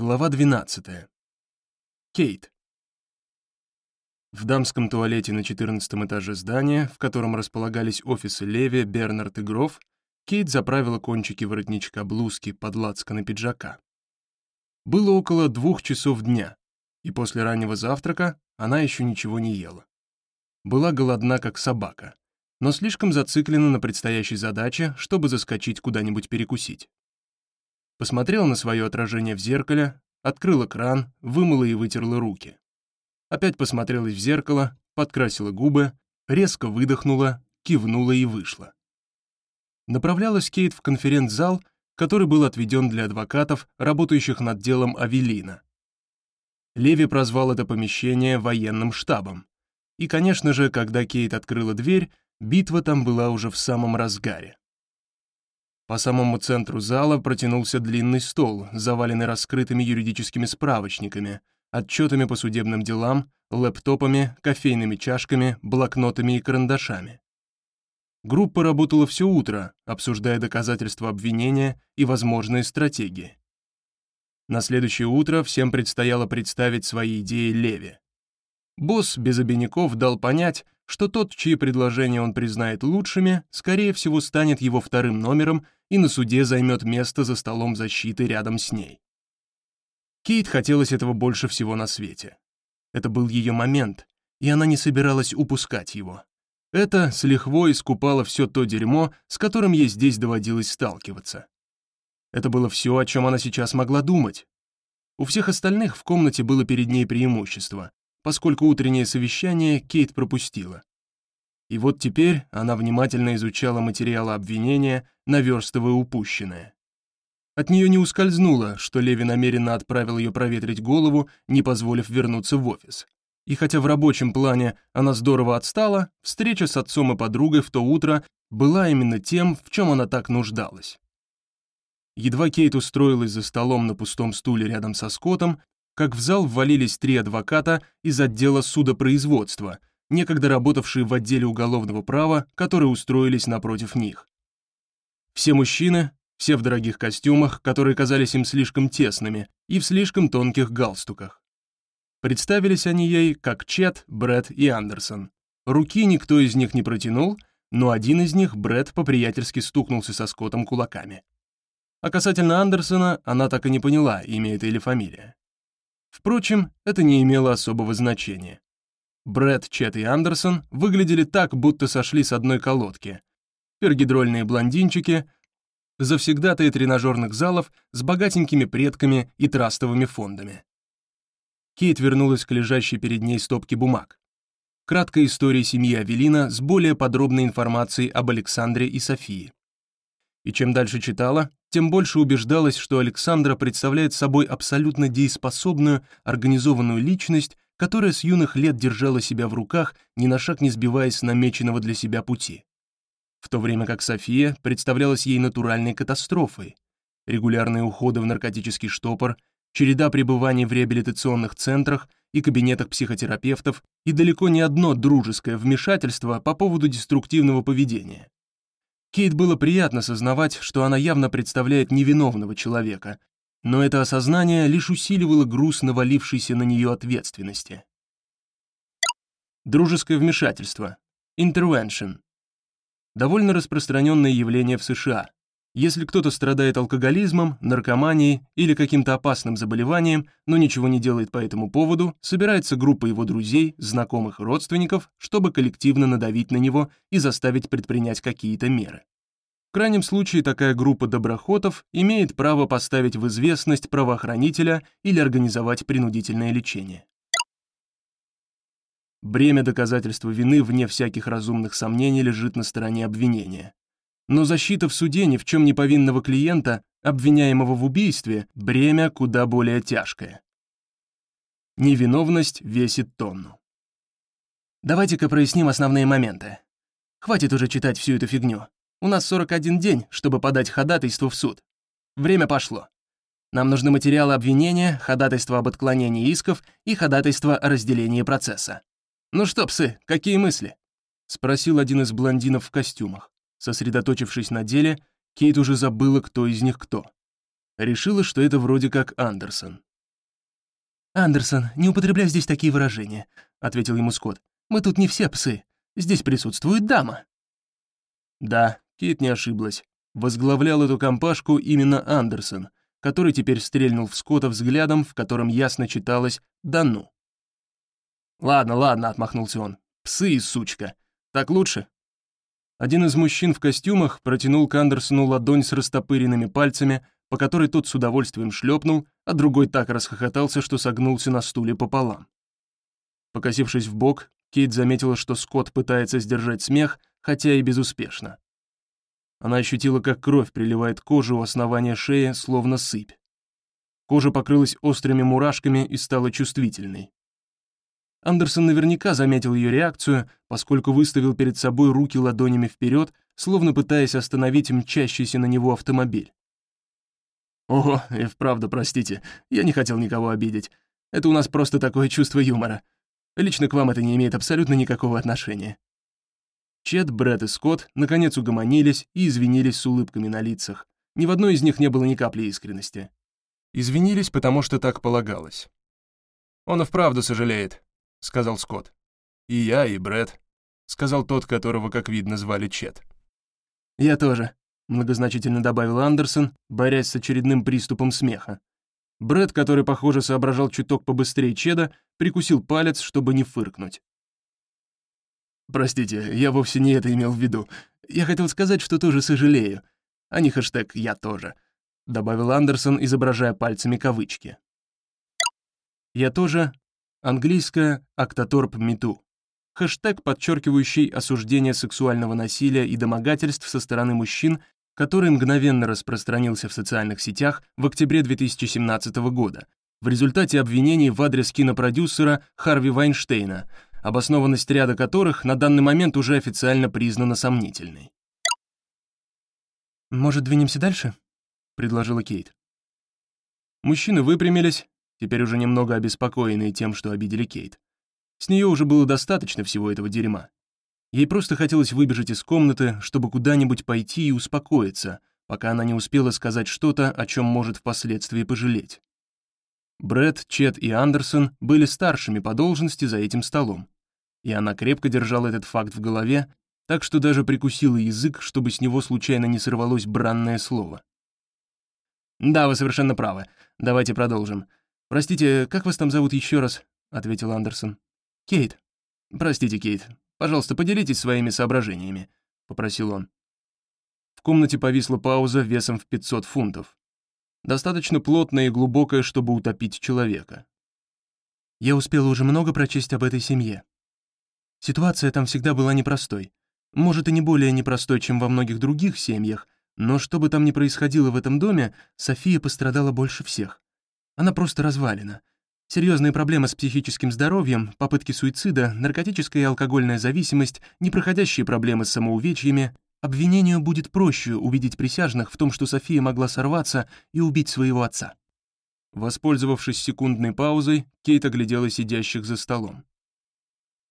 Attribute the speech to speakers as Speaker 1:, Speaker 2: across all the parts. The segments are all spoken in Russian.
Speaker 1: Глава 12. Кейт. В дамском туалете на 14 этаже здания, в котором располагались офисы Леви, Бернард и Гроф, Кейт заправила кончики воротничка блузки под лацканы пиджака. Было около двух часов дня, и после раннего завтрака она еще ничего не ела. Была голодна, как собака, но слишком зациклена на предстоящей задаче, чтобы заскочить куда-нибудь перекусить посмотрела на свое отражение в зеркале, открыла кран, вымыла и вытерла руки. Опять посмотрелась в зеркало, подкрасила губы, резко выдохнула, кивнула и вышла. Направлялась Кейт в конференц-зал, который был отведен для адвокатов, работающих над делом Авелина. Леви прозвал это помещение военным штабом. И, конечно же, когда Кейт открыла дверь, битва там была уже в самом разгаре. По самому центру зала протянулся длинный стол, заваленный раскрытыми юридическими справочниками, отчетами по судебным делам, лэптопами, кофейными чашками, блокнотами и карандашами. Группа работала все утро, обсуждая доказательства обвинения и возможные стратегии. На следующее утро всем предстояло представить свои идеи Леви. Босс без обиняков дал понять, что тот, чьи предложения он признает лучшими, скорее всего станет его вторым номером и на суде займет место за столом защиты рядом с ней. Кейт хотелось этого больше всего на свете. Это был ее момент, и она не собиралась упускать его. Это с лихвой искупало все то дерьмо, с которым ей здесь доводилось сталкиваться. Это было все, о чем она сейчас могла думать. У всех остальных в комнате было перед ней преимущество, поскольку утреннее совещание Кейт пропустила. И вот теперь она внимательно изучала материалы обвинения, наверстывая упущенное. От нее не ускользнуло, что Леви намеренно отправил ее проветрить голову, не позволив вернуться в офис. И хотя в рабочем плане она здорово отстала, встреча с отцом и подругой в то утро была именно тем, в чем она так нуждалась. Едва Кейт устроилась за столом на пустом стуле рядом со Скоттом, как в зал ввалились три адвоката из отдела судопроизводства, некогда работавшие в отделе уголовного права, которые устроились напротив них. Все мужчины, все в дорогих костюмах, которые казались им слишком тесными, и в слишком тонких галстуках. Представились они ей как Чет, Брэд и Андерсон. Руки никто из них не протянул, но один из них, Брэд, по-приятельски стукнулся со Скоттом кулаками. А касательно Андерсона, она так и не поняла, имя это или фамилия. Впрочем, это не имело особого значения. Брэд, Чет и Андерсон выглядели так, будто сошли с одной колодки. Пергидрольные блондинчики, завсегдатые тренажерных залов с богатенькими предками и трастовыми фондами. Кейт вернулась к лежащей перед ней стопке бумаг. Краткая история семьи Авелина с более подробной информацией об Александре и Софии. И чем дальше читала, тем больше убеждалась, что Александра представляет собой абсолютно дееспособную, организованную личность, которая с юных лет держала себя в руках, ни на шаг не сбиваясь с намеченного для себя пути. В то время как София представлялась ей натуральной катастрофой. Регулярные уходы в наркотический штопор, череда пребываний в реабилитационных центрах и кабинетах психотерапевтов и далеко не одно дружеское вмешательство по поводу деструктивного поведения. Кейт было приятно сознавать, что она явно представляет невиновного человека, но это осознание лишь усиливало груз навалившейся на нее ответственности. Дружеское вмешательство. Intervention. Довольно распространенное явление в США. Если кто-то страдает алкоголизмом, наркоманией или каким-то опасным заболеванием, но ничего не делает по этому поводу, собирается группа его друзей, знакомых родственников, чтобы коллективно надавить на него и заставить предпринять какие-то меры. В крайнем случае такая группа доброхотов имеет право поставить в известность правоохранителя или организовать принудительное лечение. Бремя доказательства вины вне всяких разумных сомнений лежит на стороне обвинения. Но защита в суде ни в чем не повинного клиента, обвиняемого в убийстве, бремя куда более тяжкое. Невиновность весит тонну. Давайте-ка проясним основные моменты. Хватит уже читать всю эту фигню. У нас 41 день, чтобы подать ходатайство в суд. Время пошло. Нам нужны материалы обвинения, ходатайство об отклонении исков и ходатайство о разделении процесса. Ну что, псы, какие мысли? Спросил один из блондинов в костюмах. Сосредоточившись на деле, Кейт уже забыла, кто из них кто. Решила, что это вроде как Андерсон. «Андерсон, не употребляй здесь такие выражения», — ответил ему Скотт. «Мы тут не все псы. Здесь присутствует дама». Да, Кейт не ошиблась. Возглавлял эту компашку именно Андерсон, который теперь стрельнул в Скотта взглядом, в котором ясно читалось «да ну». «Ладно, ладно», — отмахнулся он. «Псы сучка. Так лучше?» Один из мужчин в костюмах протянул к Андерсону ладонь с растопыренными пальцами, по которой тот с удовольствием шлепнул, а другой так расхохотался, что согнулся на стуле пополам. Покосившись в бок, Кейт заметила, что Скотт пытается сдержать смех, хотя и безуспешно. Она ощутила, как кровь приливает к коже у основания шеи, словно сыпь. Кожа покрылась острыми мурашками и стала чувствительной. Андерсон наверняка заметил ее реакцию, поскольку выставил перед собой руки ладонями вперед, словно пытаясь остановить мчащийся на него автомобиль. «Ого, и вправду, простите, я не хотел никого обидеть. Это у нас просто такое чувство юмора. Лично к вам это не имеет абсолютно никакого отношения». Чет, Брэд и Скотт наконец угомонились и извинились с улыбками на лицах. Ни в одной из них не было ни капли искренности. Извинились, потому что так полагалось. «Он и вправду сожалеет», — сказал Скотт. «И я, и Брэд», — сказал тот, которого, как видно, звали Чет. «Я тоже», многозначительно добавил Андерсон, борясь с очередным приступом смеха. Брэд, который, похоже, соображал чуток побыстрее Чеда, прикусил палец, чтобы не фыркнуть. «Простите, я вовсе не это имел в виду. Я хотел сказать, что тоже сожалею. А не хэштег «я тоже», — добавил Андерсон, изображая пальцами кавычки. «Я тоже» — английское «актоторп мету». Хэштег, подчеркивающий осуждение сексуального насилия и домогательств со стороны мужчин который мгновенно распространился в социальных сетях в октябре 2017 года в результате обвинений в адрес кинопродюсера Харви Вайнштейна, обоснованность ряда которых на данный момент уже официально признана сомнительной. «Может, двинемся дальше?» — предложила Кейт. Мужчины выпрямились, теперь уже немного обеспокоенные тем, что обидели Кейт. С нее уже было достаточно всего этого дерьма. Ей просто хотелось выбежать из комнаты, чтобы куда-нибудь пойти и успокоиться, пока она не успела сказать что-то, о чем может впоследствии пожалеть. Брэд, Чет и Андерсон были старшими по должности за этим столом, и она крепко держала этот факт в голове, так что даже прикусила язык, чтобы с него случайно не сорвалось бранное слово. «Да, вы совершенно правы. Давайте продолжим. Простите, как вас там зовут еще раз?» — ответил Андерсон. «Кейт». «Простите, Кейт. Пожалуйста, поделитесь своими соображениями», — попросил он. В комнате повисла пауза весом в 500 фунтов. Достаточно плотная и глубокая, чтобы утопить человека. Я успела уже много прочесть об этой семье. Ситуация там всегда была непростой. Может, и не более непростой, чем во многих других семьях, но что бы там ни происходило в этом доме, София пострадала больше всех. Она просто развалена. Серьезные проблемы с психическим здоровьем, попытки суицида, наркотическая и алкогольная зависимость, непроходящие проблемы с самоувечьями. Обвинению будет проще убедить присяжных в том, что София могла сорваться и убить своего отца. Воспользовавшись секундной паузой, Кейт оглядела сидящих за столом.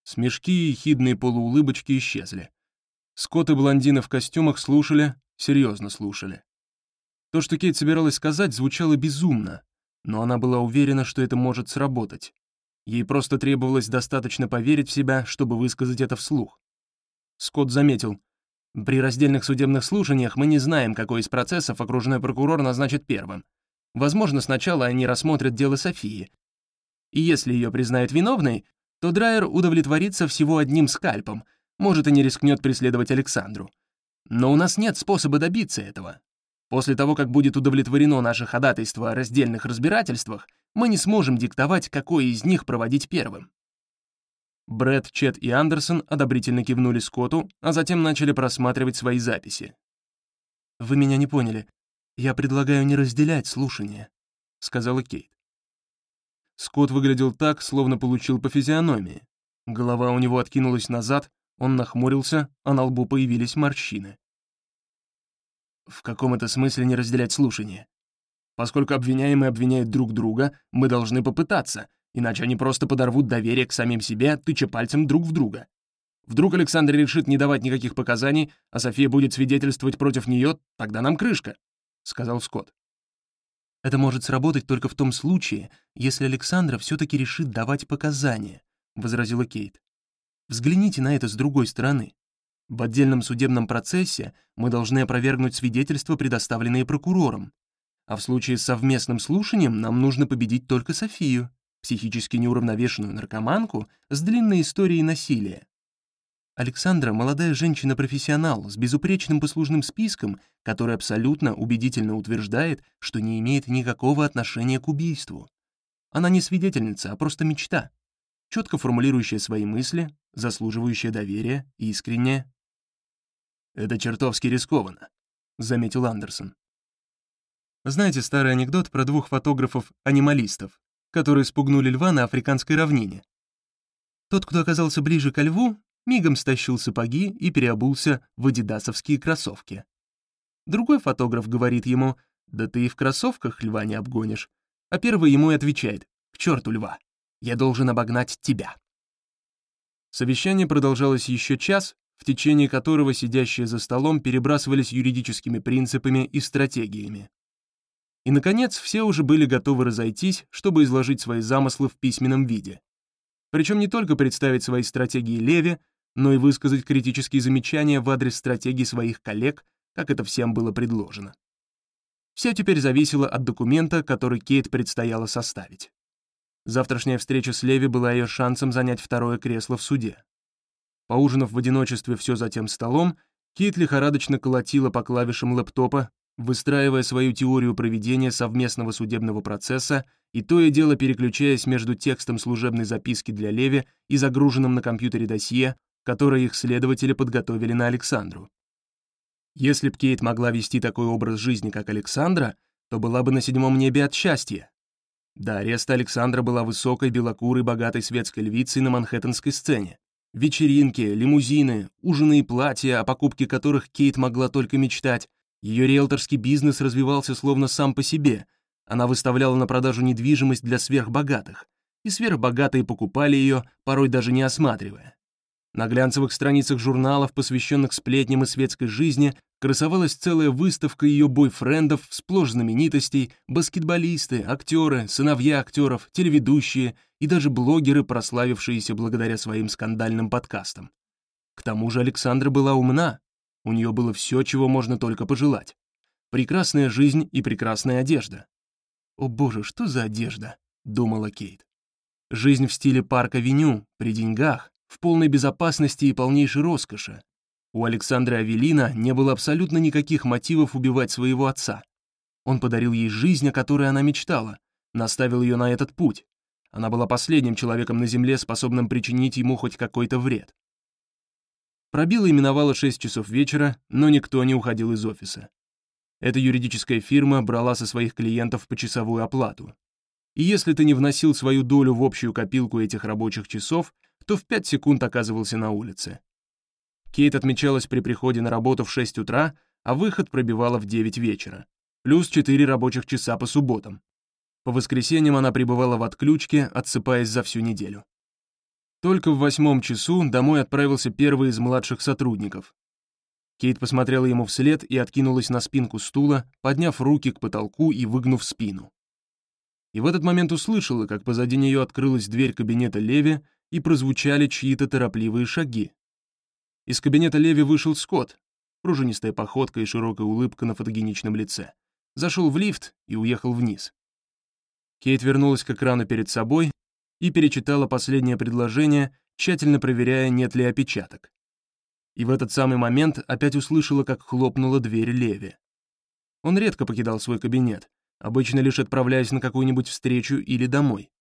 Speaker 1: Смешки и хидные полуулыбочки исчезли. Скотт и блондины в костюмах слушали, серьезно слушали. То, что Кейт собиралась сказать, звучало безумно, но она была уверена, что это может сработать. Ей просто требовалось достаточно поверить в себя, чтобы высказать это вслух. Скотт заметил, «При раздельных судебных слушаниях мы не знаем, какой из процессов окружной прокурор назначит первым. Возможно, сначала они рассмотрят дело Софии. И если ее признают виновной, то Драйер удовлетворится всего одним скальпом, может, и не рискнет преследовать Александру. Но у нас нет способа добиться этого. После того, как будет удовлетворено наше ходатайство о раздельных разбирательствах, мы не сможем диктовать, какое из них проводить первым». Брэд, Чет и Андерсон одобрительно кивнули Скотту, а затем начали просматривать свои записи. «Вы меня не поняли. Я предлагаю не разделять слушания», — сказала Кейт. Скотт выглядел так, словно получил по физиономии. Голова у него откинулась назад, он нахмурился, а на лбу появились морщины в каком это смысле не разделять слушание. Поскольку обвиняемые обвиняют друг друга, мы должны попытаться, иначе они просто подорвут доверие к самим себе, тыча пальцем друг в друга. Вдруг Александр решит не давать никаких показаний, а София будет свидетельствовать против нее, тогда нам крышка», — сказал Скотт. Это может сработать только в том случае, если Александра все-таки решит давать показания», — возразила Кейт. «Взгляните на это с другой стороны. В отдельном судебном процессе мы должны опровергнуть свидетельства, предоставленные прокурором. А в случае с совместным слушанием нам нужно победить только Софию, психически неуравновешенную наркоманку с длинной историей насилия. Александра — молодая женщина-профессионал с безупречным послужным списком, который абсолютно убедительно утверждает, что не имеет никакого отношения к убийству. Она не свидетельница, а просто мечта, четко формулирующая свои мысли, заслуживающая доверия, искренняя. «Это чертовски рискованно», — заметил Андерсон. Знаете старый анекдот про двух фотографов-анималистов, которые спугнули льва на африканской равнине? Тот, кто оказался ближе ко льву, мигом стащил сапоги и переобулся в адидасовские кроссовки. Другой фотограф говорит ему, «Да ты и в кроссовках льва не обгонишь». А первый ему и отвечает, «К черту льва, я должен обогнать тебя». Совещание продолжалось еще час, в течение которого сидящие за столом перебрасывались юридическими принципами и стратегиями. И, наконец, все уже были готовы разойтись, чтобы изложить свои замыслы в письменном виде. Причем не только представить свои стратегии Леве, но и высказать критические замечания в адрес стратегии своих коллег, как это всем было предложено. Все теперь зависело от документа, который Кейт предстояло составить. Завтрашняя встреча с Леви была ее шансом занять второе кресло в суде. Поужинав в одиночестве все за тем столом, Кейт лихорадочно колотила по клавишам лэптопа, выстраивая свою теорию проведения совместного судебного процесса и то и дело переключаясь между текстом служебной записки для Леви и загруженным на компьютере досье, которые их следователи подготовили на Александру. Если б Кейт могла вести такой образ жизни, как Александра, то была бы на седьмом небе от счастья. До ареста Александра была высокой, белокурой, богатой светской львицей на манхэттенской сцене. Вечеринки, лимузины, ужины и платья, о покупке которых Кейт могла только мечтать. Ее риэлторский бизнес развивался словно сам по себе. Она выставляла на продажу недвижимость для сверхбогатых. И сверхбогатые покупали ее, порой даже не осматривая. На глянцевых страницах журналов, посвященных сплетням и светской жизни, красовалась целая выставка ее бойфрендов, сплошь знаменитостей, баскетболисты, актеры, сыновья актеров, телеведущие и даже блогеры, прославившиеся благодаря своим скандальным подкастам. К тому же Александра была умна, у нее было все, чего можно только пожелать. Прекрасная жизнь и прекрасная одежда. «О боже, что за одежда?» — думала Кейт. Жизнь в стиле парк-авеню, при деньгах, в полной безопасности и полнейшей роскоши. У Александра Авелина не было абсолютно никаких мотивов убивать своего отца. Он подарил ей жизнь, о которой она мечтала, наставил ее на этот путь. Она была последним человеком на Земле, способным причинить ему хоть какой-то вред. Пробило и миновало 6 часов вечера, но никто не уходил из офиса. Эта юридическая фирма брала со своих клиентов почасовую оплату. И если ты не вносил свою долю в общую копилку этих рабочих часов, то в 5 секунд оказывался на улице. Кейт отмечалась при приходе на работу в 6 утра, а выход пробивала в 9 вечера, плюс 4 рабочих часа по субботам. По воскресеньям она пребывала в отключке, отсыпаясь за всю неделю. Только в восьмом часу домой отправился первый из младших сотрудников. Кейт посмотрела ему вслед и откинулась на спинку стула, подняв руки к потолку и выгнув спину. И в этот момент услышала, как позади нее открылась дверь кабинета Леви, и прозвучали чьи-то торопливые шаги. Из кабинета Леви вышел Скотт, пружинистая походка и широкая улыбка на фотогеничном лице. Зашел в лифт и уехал вниз. Кейт вернулась к экрану перед собой и перечитала последнее предложение, тщательно проверяя, нет ли опечаток. И в этот самый момент опять услышала, как хлопнула дверь Леви. Он редко покидал свой кабинет, обычно лишь отправляясь на какую-нибудь встречу или домой.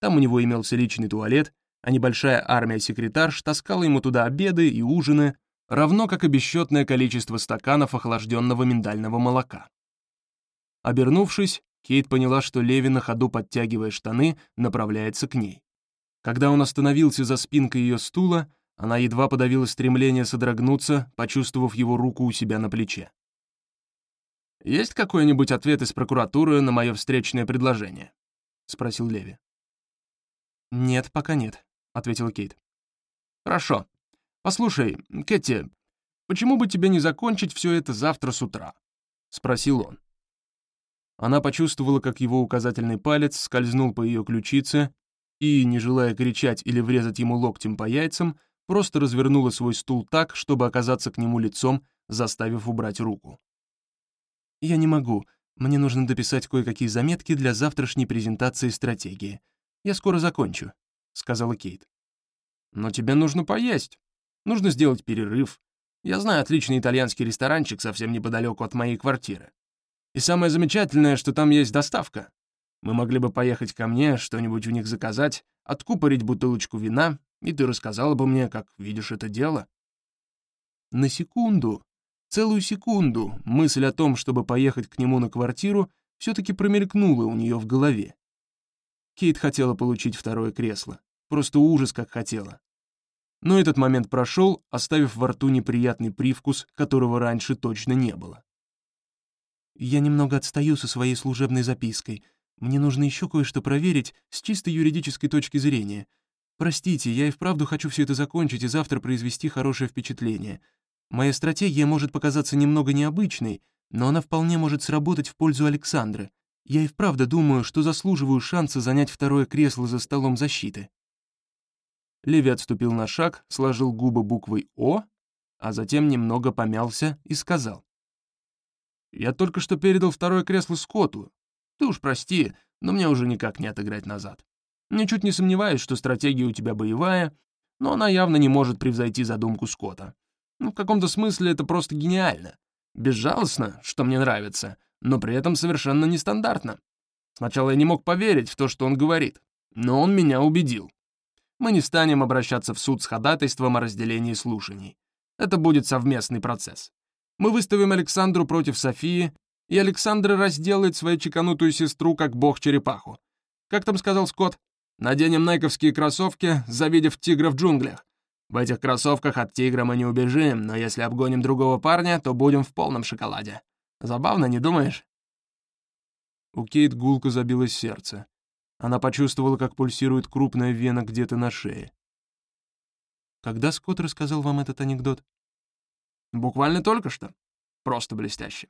Speaker 1: Там у него имелся личный туалет, а небольшая армия секретарш таскала ему туда обеды и ужины, равно как и бесчетное количество стаканов охлажденного миндального молока. Обернувшись, Кейт поняла, что Леви на ходу, подтягивая штаны, направляется к ней. Когда он остановился за спинкой ее стула, она едва подавила стремление содрогнуться, почувствовав его руку у себя на плече. «Есть какой-нибудь ответ из прокуратуры на мое встречное предложение?» — спросил Леви. «Нет, пока нет», — ответила Кейт. «Хорошо. Послушай, Кэти, почему бы тебе не закончить все это завтра с утра?» — спросил он. Она почувствовала, как его указательный палец скользнул по ее ключице и, не желая кричать или врезать ему локтем по яйцам, просто развернула свой стул так, чтобы оказаться к нему лицом, заставив убрать руку. «Я не могу. Мне нужно дописать кое-какие заметки для завтрашней презентации стратегии. Я скоро закончу», — сказала Кейт. «Но тебе нужно поесть. Нужно сделать перерыв. Я знаю отличный итальянский ресторанчик совсем неподалеку от моей квартиры. И самое замечательное, что там есть доставка. Мы могли бы поехать ко мне, что-нибудь у них заказать, откупорить бутылочку вина, и ты рассказала бы мне, как видишь это дело. На секунду, целую секунду, мысль о том, чтобы поехать к нему на квартиру, все-таки промелькнула у нее в голове. Кейт хотела получить второе кресло. Просто ужас, как хотела. Но этот момент прошел, оставив во рту неприятный привкус, которого раньше точно не было. Я немного отстаю со своей служебной запиской. Мне нужно еще кое-что проверить с чисто юридической точки зрения. Простите, я и вправду хочу все это закончить и завтра произвести хорошее впечатление. Моя стратегия может показаться немного необычной, но она вполне может сработать в пользу Александра. Я и вправду думаю, что заслуживаю шанса занять второе кресло за столом защиты». Леви отступил на шаг, сложил губы буквой «О», а затем немного помялся и сказал. Я только что передал второе кресло Скотту. Ты уж прости, но мне уже никак не отыграть назад. Ничуть не сомневаюсь, что стратегия у тебя боевая, но она явно не может превзойти задумку Скотта. Ну, в каком-то смысле это просто гениально. Безжалостно, что мне нравится, но при этом совершенно нестандартно. Сначала я не мог поверить в то, что он говорит, но он меня убедил. Мы не станем обращаться в суд с ходатайством о разделении слушаний. Это будет совместный процесс. Мы выставим Александру против Софии, и Александра разделает свою чеканутую сестру, как бог-черепаху. Как там сказал Скотт? Наденем найковские кроссовки, завидев тигра в джунглях. В этих кроссовках от тигра мы не убежим, но если обгоним другого парня, то будем в полном шоколаде. Забавно, не думаешь?» У Кейт гулко забилось сердце. Она почувствовала, как пульсирует крупная вена где-то на шее. «Когда Скотт рассказал вам этот анекдот?» Буквально только что. Просто блестяще.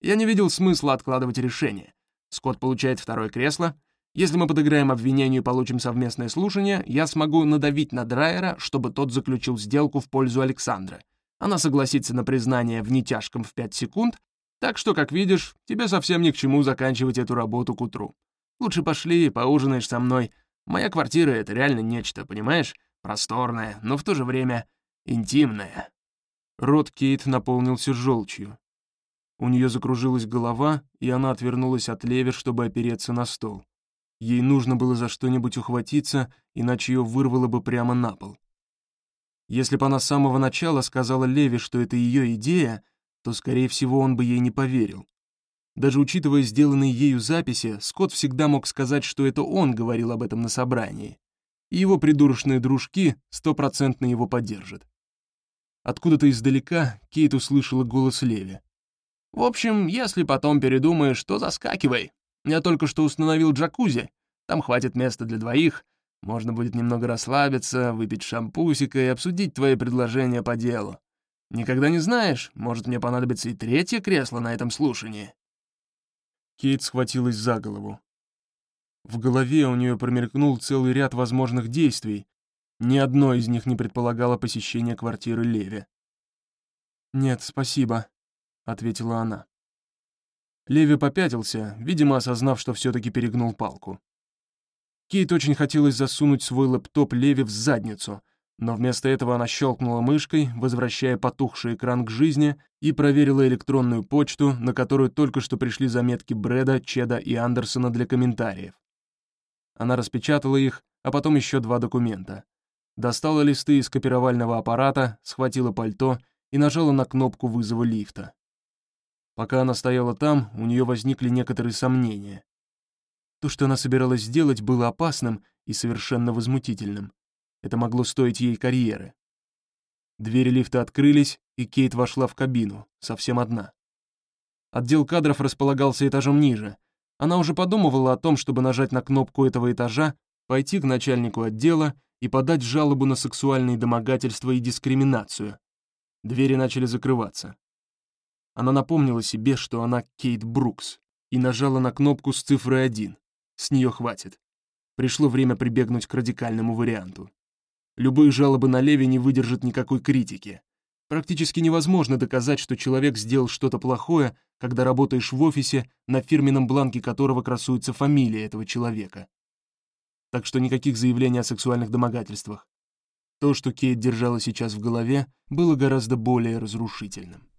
Speaker 1: Я не видел смысла откладывать решение. Скотт получает второе кресло. Если мы подыграем обвинению и получим совместное слушание, я смогу надавить на Драйера, чтобы тот заключил сделку в пользу Александра. Она согласится на признание в нетяжком в 5 секунд, так что, как видишь, тебе совсем ни к чему заканчивать эту работу к утру. Лучше пошли, поужинаешь со мной. Моя квартира — это реально нечто, понимаешь? Просторная, но в то же время интимная. Рот Кейт наполнился желчью. У нее закружилась голова, и она отвернулась от Леви, чтобы опереться на стол. Ей нужно было за что-нибудь ухватиться, иначе ее вырвало бы прямо на пол. Если бы она с самого начала сказала Леви, что это ее идея, то, скорее всего, он бы ей не поверил. Даже учитывая сделанные ею записи, Скотт всегда мог сказать, что это он говорил об этом на собрании. И его придурочные дружки стопроцентно его поддержат. Откуда-то издалека Кейт услышала голос Леви. «В общем, если потом передумаешь, то заскакивай. Я только что установил джакузи. Там хватит места для двоих. Можно будет немного расслабиться, выпить шампусика и обсудить твои предложения по делу. Никогда не знаешь, может, мне понадобится и третье кресло на этом слушании». Кейт схватилась за голову. В голове у нее промелькнул целый ряд возможных действий, ни одно из них не предполагало посещение квартиры Леви. «Нет, спасибо», — ответила она. Леви попятился, видимо, осознав, что все-таки перегнул палку. Кейт очень хотелось засунуть свой лэптоп Леви в задницу, но вместо этого она щелкнула мышкой, возвращая потухший экран к жизни, и проверила электронную почту, на которую только что пришли заметки Брэда, Чеда и Андерсона для комментариев. Она распечатала их, а потом еще два документа достала листы из копировального аппарата, схватила пальто и нажала на кнопку вызова лифта. Пока она стояла там, у нее возникли некоторые сомнения. То, что она собиралась сделать, было опасным и совершенно возмутительным. Это могло стоить ей карьеры. Двери лифта открылись, и Кейт вошла в кабину, совсем одна. Отдел кадров располагался этажом ниже. Она уже подумывала о том, чтобы нажать на кнопку этого этажа, пойти к начальнику отдела и подать жалобу на сексуальные домогательства и дискриминацию. Двери начали закрываться. Она напомнила себе, что она Кейт Брукс, и нажала на кнопку с цифрой 1. С нее хватит. Пришло время прибегнуть к радикальному варианту. Любые жалобы на Леви не выдержат никакой критики. Практически невозможно доказать, что человек сделал что-то плохое, когда работаешь в офисе, на фирменном бланке которого красуется фамилия этого человека. Так что никаких заявлений о сексуальных домогательствах. То, что Кейт держала сейчас в голове, было гораздо более разрушительным.